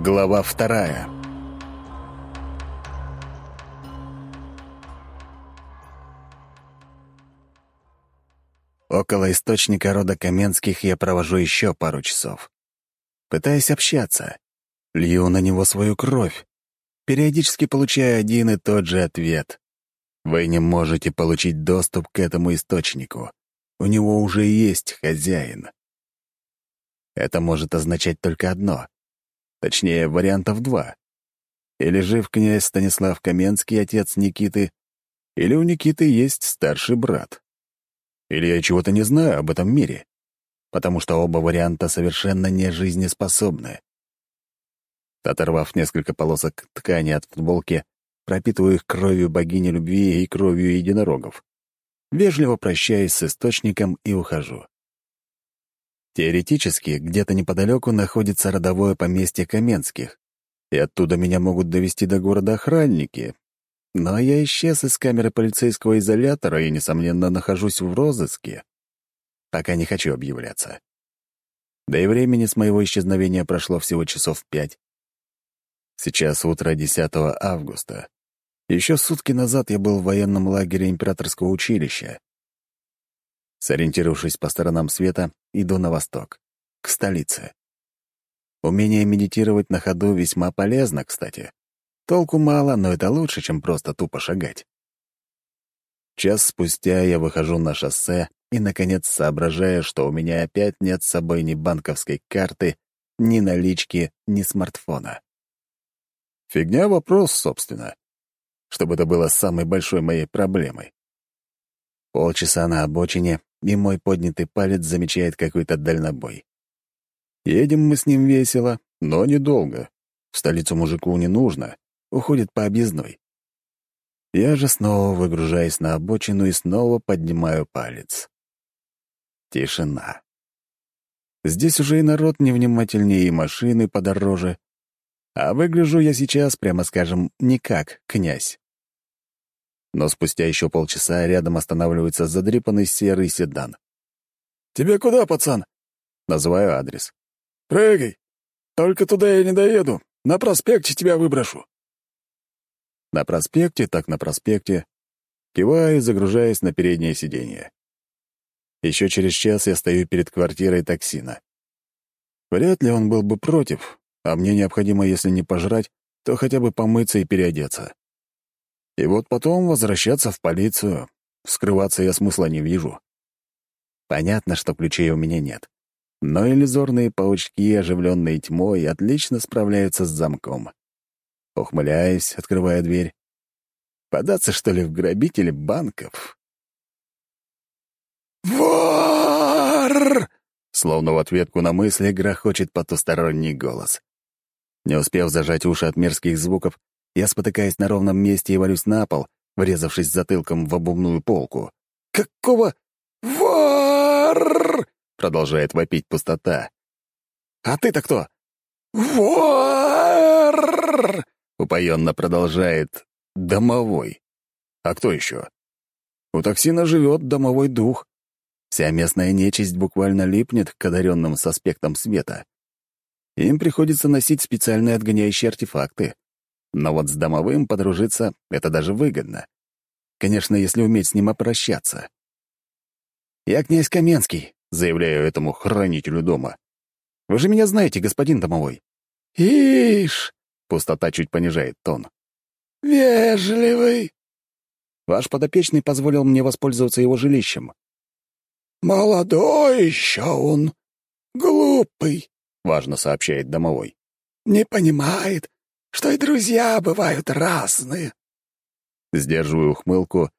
Глава вторая. Около источника рода Каменских я провожу еще пару часов. Пытаясь общаться. Лью на него свою кровь. Периодически получаю один и тот же ответ. Вы не можете получить доступ к этому источнику. У него уже есть хозяин. Это может означать только одно. Точнее, вариантов два. Или жив князь Станислав Каменский, отец Никиты, или у Никиты есть старший брат. Или я чего-то не знаю об этом мире, потому что оба варианта совершенно не жизнеспособны. Оторвав несколько полосок ткани от футболки, пропитываю их кровью богини любви и кровью единорогов. Вежливо прощаюсь с источником и ухожу. Теоретически, где-то неподалеку находится родовое поместье Каменских, и оттуда меня могут довести до города охранники. Но я исчез из камеры полицейского изолятора и, несомненно, нахожусь в розыске. Пока не хочу объявляться. Да и времени с моего исчезновения прошло всего часов пять. Сейчас утро 10 августа. Еще сутки назад я был в военном лагере императорского училища. Сориентировавшись по сторонам света, иду на восток, к столице. Умение медитировать на ходу весьма полезно, кстати. Толку мало, но это лучше, чем просто тупо шагать. Час спустя я выхожу на шоссе и, наконец, соображаю, что у меня опять нет с собой ни банковской карты, ни налички, ни смартфона. Фигня вопрос, собственно чтобы это было самой большой моей проблемой. Полчаса на обочине, и мой поднятый палец замечает какой-то дальнобой. Едем мы с ним весело, но недолго. В столицу мужику не нужно, уходит по объездной. Я же снова выгружаюсь на обочину и снова поднимаю палец. Тишина. Здесь уже и народ невнимательнее, и машины подороже. А выгляжу я сейчас, прямо скажем, не как князь. Но спустя еще полчаса рядом останавливается задрипанный серый седан. «Тебе куда, пацан?» Называю адрес. «Прыгай! Только туда я не доеду. На проспекте тебя выброшу». На проспекте, так на проспекте. Киваю, загружаясь на переднее сиденье. Еще через час я стою перед квартирой токсина. Вряд ли он был бы против, а мне необходимо, если не пожрать, то хотя бы помыться и переодеться. И вот потом возвращаться в полицию. Скрываться я смысла не вижу. Понятно, что ключей у меня нет. Но иллюзорные паучки, оживленные тьмой, отлично справляются с замком. Ухмыляюсь, открывая дверь. Податься, что ли, в грабители банков? «Вор!» Словно в ответку на мысли грохочет потусторонний голос. Не успев зажать уши от мерзких звуков, я спотыкаюсь на ровном месте и валюсь на пол, врезавшись затылком в обувную полку. «Какого? Вор!» — продолжает вопить пустота. «А ты-то кто?» «Вор!» — упоенно продолжает домовой. А кто еще? У токсина живет домовой дух. Вся местная нечисть буквально липнет к одаренным с аспектом света. Им приходится носить специальные отгоняющие артефакты. Но вот с домовым подружиться — это даже выгодно. Конечно, если уметь с ним обращаться. «Я князь Каменский», — заявляю этому хранителю дома. «Вы же меня знаете, господин домовой». «Ишь!» — пустота чуть понижает тон. «Вежливый!» Ваш подопечный позволил мне воспользоваться его жилищем. «Молодой еще он, глупый. — важно сообщает домовой. «Не понимает, что и друзья бывают разные». Сдерживаю ухмылку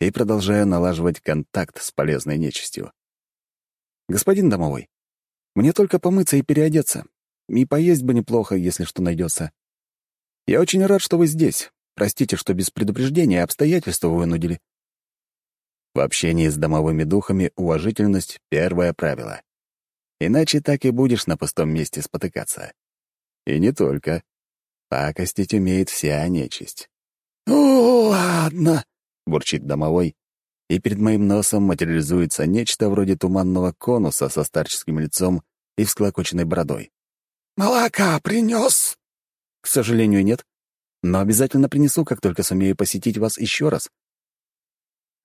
и продолжаю налаживать контакт с полезной нечистью. «Господин домовой, мне только помыться и переодеться. И поесть бы неплохо, если что найдется. Я очень рад, что вы здесь. Простите, что без предупреждения обстоятельства вынудили». В общении с домовыми духами уважительность — первое правило. Иначе так и будешь на пустом месте спотыкаться. И не только. Пакостить умеет вся нечисть. «Ну, ладно», — бурчит домовой, и перед моим носом материализуется нечто вроде туманного конуса со старческим лицом и всклокоченной бородой. «Молока принес?» сожалению, нет. Но обязательно принесу, как только сумею посетить вас еще раз».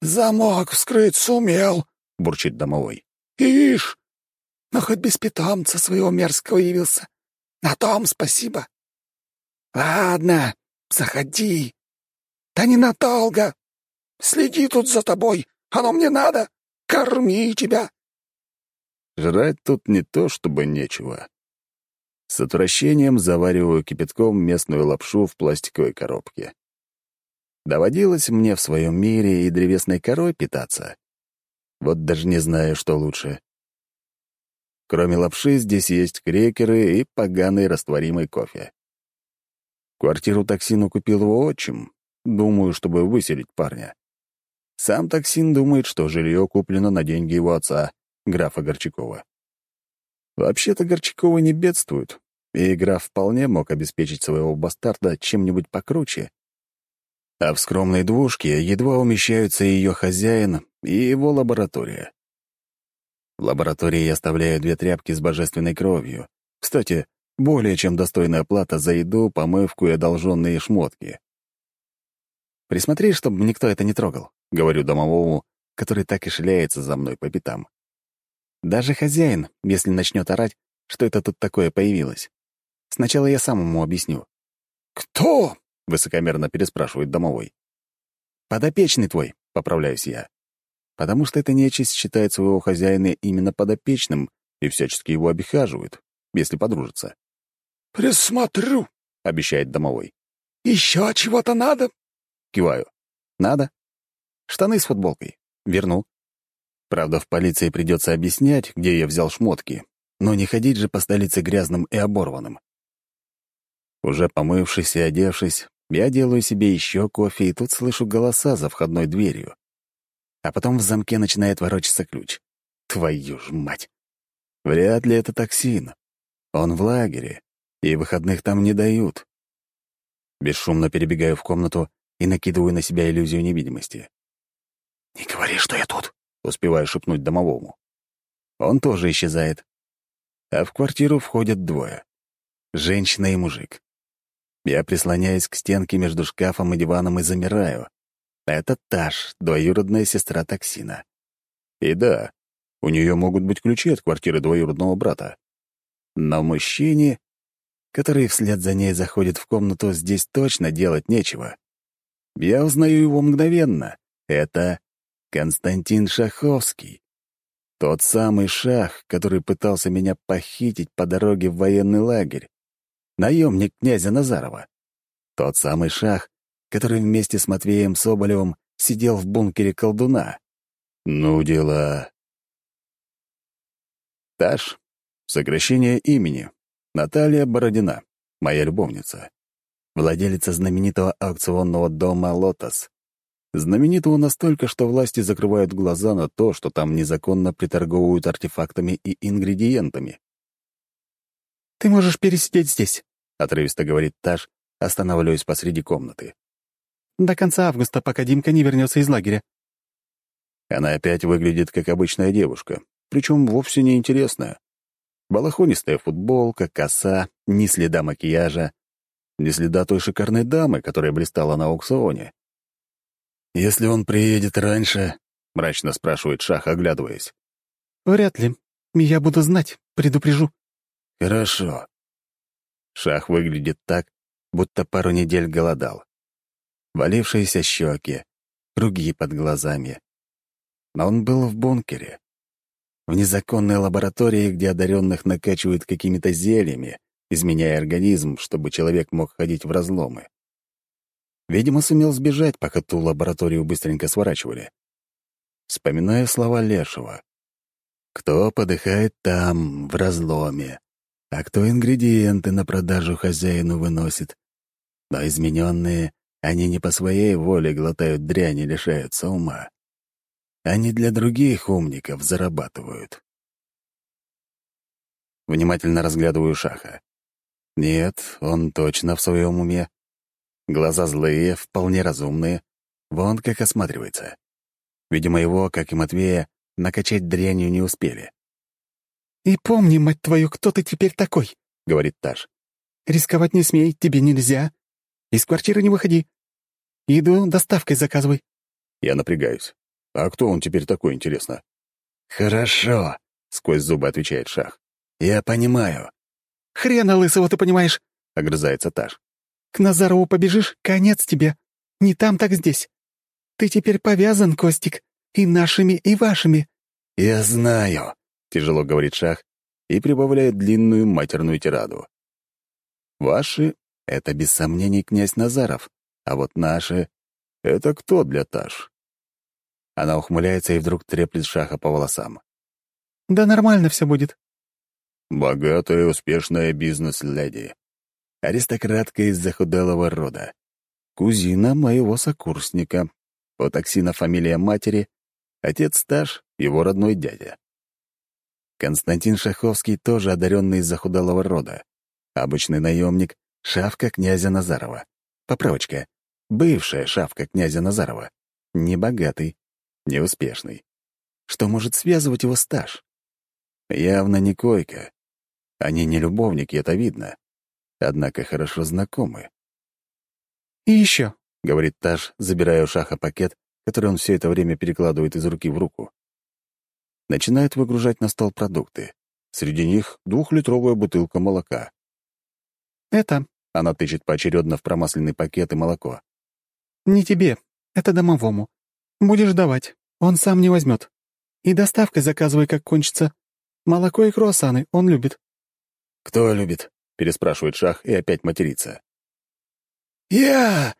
«Замок вскрыть сумел», — бурчит домовой. «Ишь, но хоть без питомца своего мерзкого явился. На том спасибо. Ладно, заходи. Да ненадолго. Следи тут за тобой. Оно мне надо. Корми тебя. Жрать тут не то чтобы нечего. С отвращением завариваю кипятком местную лапшу в пластиковой коробке. Доводилось мне в своем мире и древесной корой питаться. Вот даже не знаю, что лучше. Кроме лапши, здесь есть крекеры и поганый растворимый кофе. Квартиру токсину купил его отчим. Думаю, чтобы выселить парня. Сам токсин думает, что жилье куплено на деньги его отца, графа Горчакова. Вообще-то Горчаковы не бедствуют, и граф вполне мог обеспечить своего бастарда чем-нибудь покруче. А в скромной двушке едва умещаются ее хозяин и его лаборатория. В лаборатории я оставляю две тряпки с божественной кровью. Кстати, более чем достойная плата за еду, помывку и одолженные шмотки. «Присмотри, чтобы никто это не трогал», — говорю домовому, который так и шляется за мной по пятам. Даже хозяин, если начнет орать, что это тут такое появилось. Сначала я сам ему объясню. «Кто?» — высокомерно переспрашивает домовой. «Подопечный твой», — поправляюсь я потому что эта нечисть считает своего хозяина именно подопечным и всячески его обихаживает, если подружится. «Присмотрю», — обещает домовой. «Еще чего-то надо?» Киваю. «Надо. Штаны с футболкой. Верну. Правда, в полиции придется объяснять, где я взял шмотки, но не ходить же по столице грязным и оборванным. Уже помывшись и одевшись, я делаю себе еще кофе, и тут слышу голоса за входной дверью а потом в замке начинает ворочаться ключ. Твою ж мать! Вряд ли это токсин. Он в лагере, и выходных там не дают. Бесшумно перебегаю в комнату и накидываю на себя иллюзию невидимости. «Не говори, что я тут!» — успеваю шепнуть домовому. Он тоже исчезает. А в квартиру входят двое. Женщина и мужик. Я прислоняюсь к стенке между шкафом и диваном и замираю. Это Таш, двоюродная сестра Токсина. И да, у нее могут быть ключи от квартиры двоюродного брата. Но мужчине, который вслед за ней заходит в комнату, здесь точно делать нечего. Я узнаю его мгновенно. Это Константин Шаховский. Тот самый шах, который пытался меня похитить по дороге в военный лагерь. Наемник князя Назарова. Тот самый шах, который вместе с Матвеем Соболевым сидел в бункере колдуна. Ну, дела. Таш. Сокращение имени. Наталья Бородина. Моя любовница. Владелица знаменитого аукционного дома «Лотос». Знаменитого настолько, что власти закрывают глаза на то, что там незаконно приторговывают артефактами и ингредиентами. «Ты можешь пересидеть здесь», — отрывисто говорит Таш, останавливаясь посреди комнаты. До конца августа, пока Димка не вернется из лагеря. Она опять выглядит как обычная девушка, причем вовсе не интересная. Балахонистая футболка, коса, ни следа макияжа, ни следа той шикарной дамы, которая блистала на аукционе. «Если он приедет раньше», — мрачно спрашивает Шах, оглядываясь. «Вряд ли. Я буду знать, предупрежу». «Хорошо». Шах выглядит так, будто пару недель голодал валившиеся щеки, круги под глазами. Но он был в бункере. В незаконной лаборатории, где одаренных накачивают какими-то зельями, изменяя организм, чтобы человек мог ходить в разломы. Видимо, сумел сбежать, пока ту лабораторию быстренько сворачивали. Вспоминаю слова Лешего. «Кто подыхает там, в разломе, а кто ингредиенты на продажу хозяину выносит. Но измененные они не по своей воле глотают дрянь и лишаются ума. Они для других умников зарабатывают. Внимательно разглядываю Шаха. Нет, он точно в своем уме. Глаза злые, вполне разумные. Вон как осматривается. Видимо, его, как и Матвея, накачать дрянью не успели. «И помни, мать твою, кто ты теперь такой?» — говорит Таш. Рисковать не смей, тебе нельзя. Из квартиры не выходи. Еду доставкой заказывай». Я напрягаюсь. А кто он теперь такой, интересно? «Хорошо», — сквозь зубы отвечает Шах. «Я понимаю». «Хрена лысого ты понимаешь», — огрызается Таш. «К Назарову побежишь, конец тебе. Не там, так здесь. Ты теперь повязан, Костик, и нашими, и вашими». «Я знаю», — тяжело говорит Шах и прибавляет длинную матерную тираду. «Ваши — это без сомнений князь Назаров, а вот наши — это кто для Таш?» Она ухмыляется и вдруг треплет Шаха по волосам. «Да нормально все будет». Богатая, успешная бизнес-леди. Аристократка из захудалого рода. Кузина моего сокурсника. По токсина фамилия матери, отец стаж, его родной дядя. Константин Шаховский тоже одаренный из захудалого рода. Обычный наемник, шавка князя Назарова. Поправочка. Бывшая шавка князя Назарова. Небогатый, неуспешный. Что может связывать его стаж? Явно не койка. Они не любовники, это видно. Однако хорошо знакомы. «И еще», — говорит Таш, забирая у Шаха пакет, который он все это время перекладывает из руки в руку. Начинает выгружать на стол продукты. Среди них двухлитровая бутылка молока. «Это...» — она тычет поочередно в промасленный пакет и молоко. «Не тебе, это домовому. Будешь давать, он сам не возьмет. И доставкой заказывай, как кончится. Молоко и круассаны он любит». «Кто любит?» — переспрашивает Шах и опять матерится. «Я!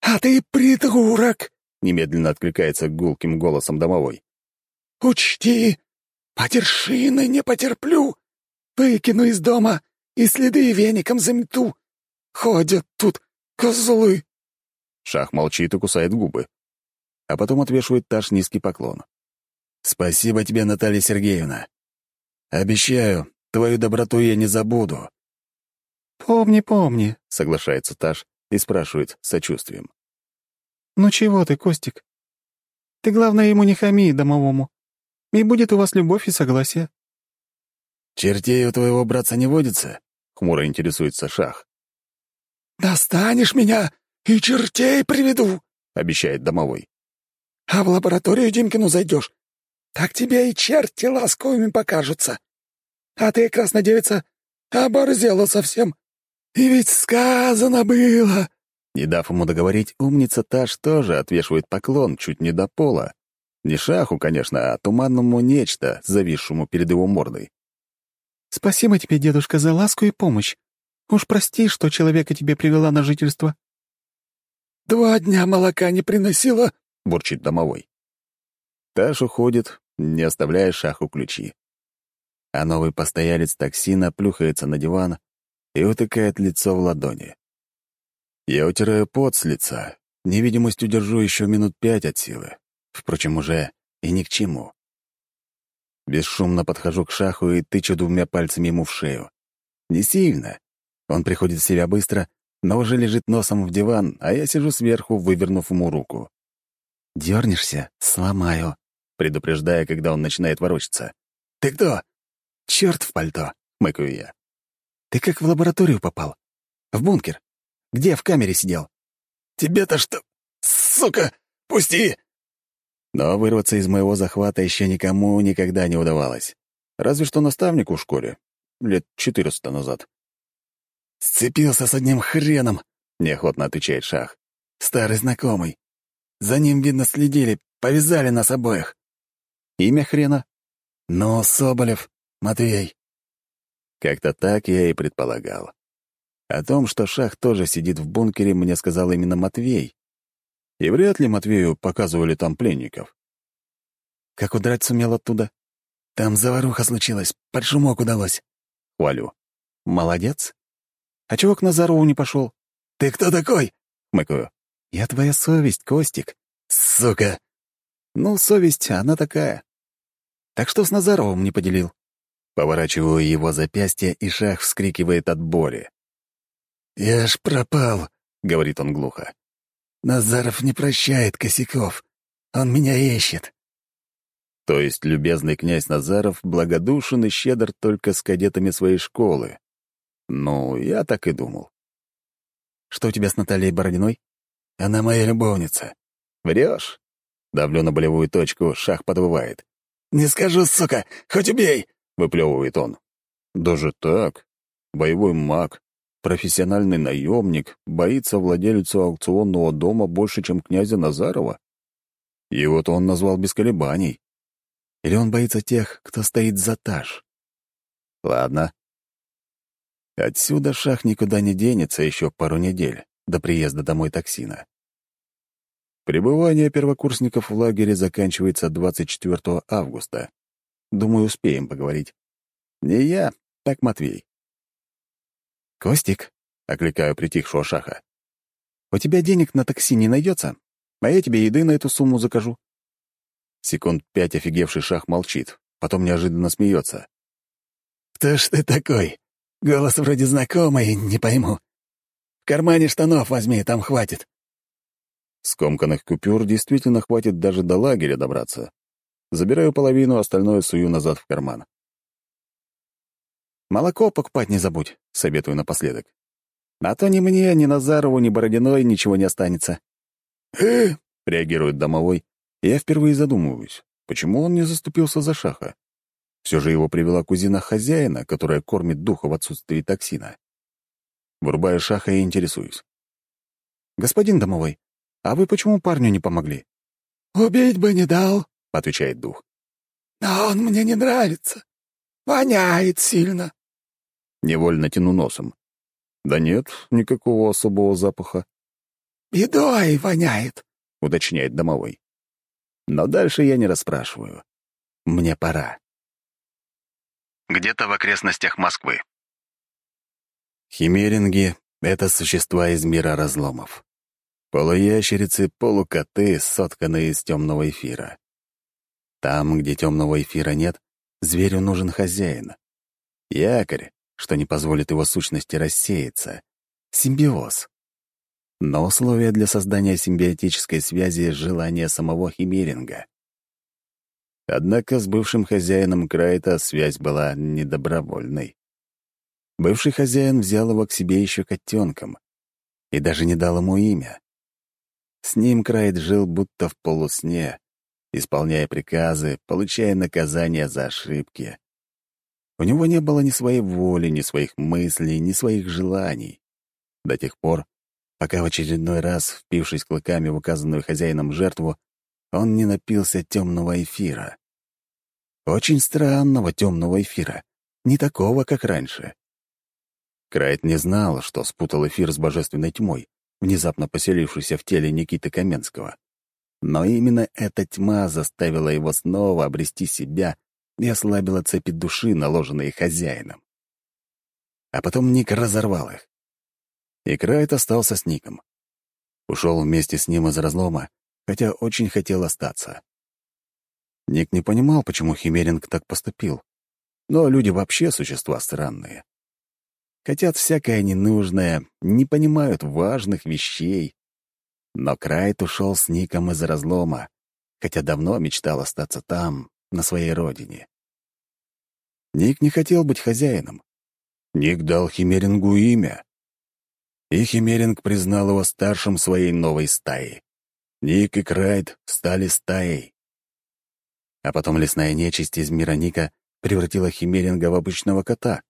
А ты придурок!» — немедленно откликается гулким голосом домовой. «Учти, потершины не потерплю. Выкину из дома и следы веником замету. Ходят тут козлы». Шах молчит и кусает губы а потом отвешивает Таш низкий поклон. «Спасибо тебе, Наталья Сергеевна. Обещаю, твою доброту я не забуду». «Помни, помни», — соглашается Таш и спрашивает с сочувствием. «Ну чего ты, Костик? Ты, главное, ему не хами домовому. И будет у вас любовь и согласие». «Чертей у твоего братца не водится?» — хмуро интересуется Шах. «Достанешь меня и чертей приведу», — обещает домовой. А в лабораторию Димкину зайдешь, так тебе и черти ласковыми покажутся. А ты, краснодевица, оборзела совсем. И ведь сказано было...» Не дав ему договорить, умница Таш тоже отвешивает поклон чуть не до пола. Не шаху, конечно, а туманному нечто, зависшему перед его мордой. «Спасибо тебе, дедушка, за ласку и помощь. Уж прости, что человека тебе привела на жительство». «Два дня молока не приносила, бурчит домовой. Таш уходит, не оставляя шаху ключи. А новый постоялец токсина плюхается на диван и утыкает лицо в ладони. Я утираю пот с лица, невидимость удержу еще минут пять от силы. Впрочем, уже и ни к чему. Бесшумно подхожу к шаху и тычу двумя пальцами ему в шею. Не сильно. Он приходит в себя быстро, но уже лежит носом в диван, а я сижу сверху, вывернув ему руку. Дернешься — сломаю», предупреждая, когда он начинает ворочаться. «Ты кто?» «Черт в пальто», — мыкаю я. «Ты как в лабораторию попал? В бункер? Где в камере сидел?» «Тебе-то что? Сука! Пусти!» Но вырваться из моего захвата еще никому никогда не удавалось. Разве что наставнику в школе. Лет четыреста назад. «Сцепился с одним хреном», — неохотно отвечает Шах. «Старый знакомый. За ним, видно, следили, повязали нас обоих. Имя хрена? Ну, Соболев, Матвей. Как-то так я и предполагал. О том, что Шах тоже сидит в бункере, мне сказал именно Матвей. И вряд ли Матвею показывали там пленников. Как удрать сумел оттуда? Там заваруха случилась, под шумок удалось. Хвалю. Молодец. А чего к Назарову не пошел? Ты кто такой? Хмыкаю. Я твоя совесть, Костик. Сука! Ну, совесть, она такая. Так что с Назаровым не поделил? Поворачиваю его запястье, и шах вскрикивает от боли. «Я ж пропал», — говорит он глухо. «Назаров не прощает косяков. Он меня ищет». То есть любезный князь Назаров благодушен и щедр только с кадетами своей школы. Ну, я так и думал. «Что у тебя с Натальей Бородиной?» «Она моя любовница». «Врешь?» Давлю на болевую точку, шах подвывает. «Не скажу, сука, хоть убей!» — выплевывает он. «Даже так? Боевой маг, профессиональный наемник, боится владельцу аукционного дома больше, чем князя Назарова? И вот он назвал без колебаний. Или он боится тех, кто стоит за таж? Ладно. Отсюда шах никуда не денется еще пару недель, до приезда домой токсина. Пребывание первокурсников в лагере заканчивается 24 августа. Думаю, успеем поговорить. Не я, так Матвей. «Костик», — окликаю притихшего шаха, — «у тебя денег на такси не найдется, а я тебе еды на эту сумму закажу». Секунд пять офигевший шах молчит, потом неожиданно смеется. «Кто ж ты такой? Голос вроде знакомый, не пойму. В кармане штанов возьми, там хватит». Скомканных купюр действительно хватит даже до лагеря добраться. Забираю половину, остальное сую назад в карман. «Молоко покупать не забудь», — советую напоследок. «А то ни мне, ни Назарову, ни Бородиной ничего не останется». «Э?» — реагирует домовой. Я впервые задумываюсь, почему он не заступился за Шаха. Все же его привела кузина хозяина, которая кормит духа в отсутствии токсина. Врубая Шаха и интересуюсь. «Господин домовой, а вы почему парню не помогли?» «Убить бы не дал», — отвечает дух. «Но он мне не нравится. Воняет сильно». Невольно тяну носом. Да нет, никакого особого запаха. «Бедой воняет», — уточняет домовой. Но дальше я не расспрашиваю. Мне пора. Где-то в окрестностях Москвы. Химеринги — это существа из мира разломов. Полуящерицы, полукоты, сотканные из темного эфира. Там, где темного эфира нет, зверю нужен хозяин. Якорь, что не позволит его сущности рассеяться. Симбиоз. Но условия для создания симбиотической связи — желание самого Химеринга. Однако с бывшим хозяином Крайта связь была недобровольной. Бывший хозяин взял его к себе еще котенком и даже не дал ему имя. С ним Крайт жил будто в полусне, исполняя приказы, получая наказания за ошибки. У него не было ни своей воли, ни своих мыслей, ни своих желаний. До тех пор, пока в очередной раз, впившись клыками в указанную хозяином жертву, он не напился темного эфира. Очень странного темного эфира, не такого, как раньше. Крайт не знал, что спутал эфир с божественной тьмой, внезапно поселившейся в теле Никиты Каменского. Но именно эта тьма заставила его снова обрести себя и ослабила цепи души, наложенные хозяином. А потом Ник разорвал их. И Крайт остался с Ником. Ушел вместе с ним из разлома, хотя очень хотел остаться. Ник не понимал, почему Химеринг так поступил. Но люди вообще существа странные. Хотят всякое ненужное, не понимают важных вещей. Но Крайт ушел с Ником из разлома, хотя давно мечтал остаться там, на своей родине. Ник не хотел быть хозяином. Ник дал Химерингу имя. И Химеринг признал его старшим своей новой стаи. Ник и Крайт стали стаей. А потом лесная нечисть из мира Ника превратила Химеринга в обычного кота.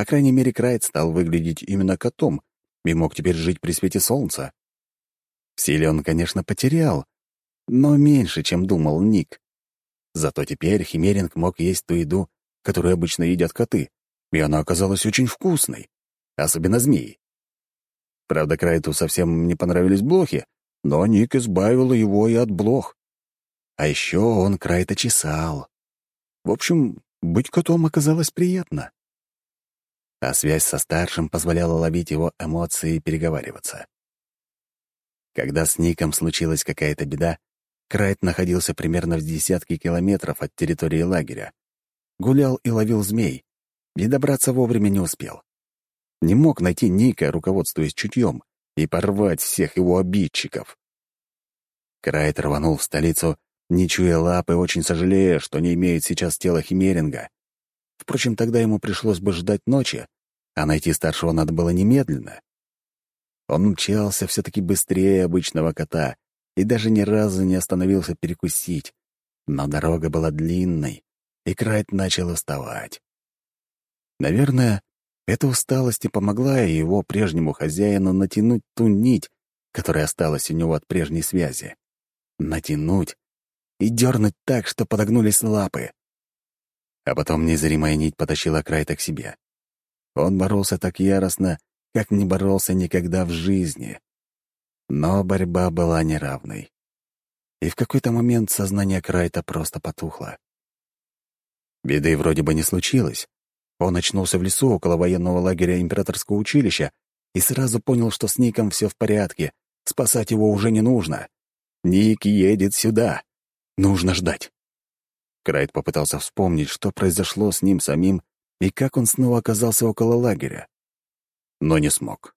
По крайней мере, Крайт стал выглядеть именно котом и мог теперь жить при свете солнца. В силе он, конечно, потерял, но меньше, чем думал Ник. Зато теперь Химеринг мог есть ту еду, которую обычно едят коты, и она оказалась очень вкусной, особенно змеи. Правда, Крайту совсем не понравились блохи, но Ник избавил его и от блох. А еще он Крайта чесал. В общем, быть котом оказалось приятно. А связь со старшим позволяла ловить его эмоции и переговариваться. Когда с Ником случилась какая-то беда, Крайт находился примерно в десятке километров от территории лагеря. Гулял и ловил змей, и добраться вовремя не успел. Не мог найти Ника, руководствуясь чутьем, и порвать всех его обидчиков. Крайт рванул в столицу, не чуя лапы, очень сожалея, что не имеет сейчас тела Химеринга. Впрочем, тогда ему пришлось бы ждать ночи, а найти старшего надо было немедленно. Он мчался все-таки быстрее обычного кота и даже ни разу не остановился перекусить, но дорога была длинной, и Крайт начал уставать. Наверное, эта усталость и помогла его прежнему хозяину натянуть ту нить, которая осталась у него от прежней связи. Натянуть и дернуть так, что подогнулись лапы. А потом незримая нить потащила Крайта к себе. Он боролся так яростно, как не боролся никогда в жизни. Но борьба была неравной. И в какой-то момент сознание Крайта просто потухло. Беды вроде бы не случилось. Он очнулся в лесу около военного лагеря императорского училища и сразу понял, что с Ником все в порядке, спасать его уже не нужно. Ник едет сюда. Нужно ждать. Крайт попытался вспомнить, что произошло с ним самим и как он снова оказался около лагеря. Но не смог.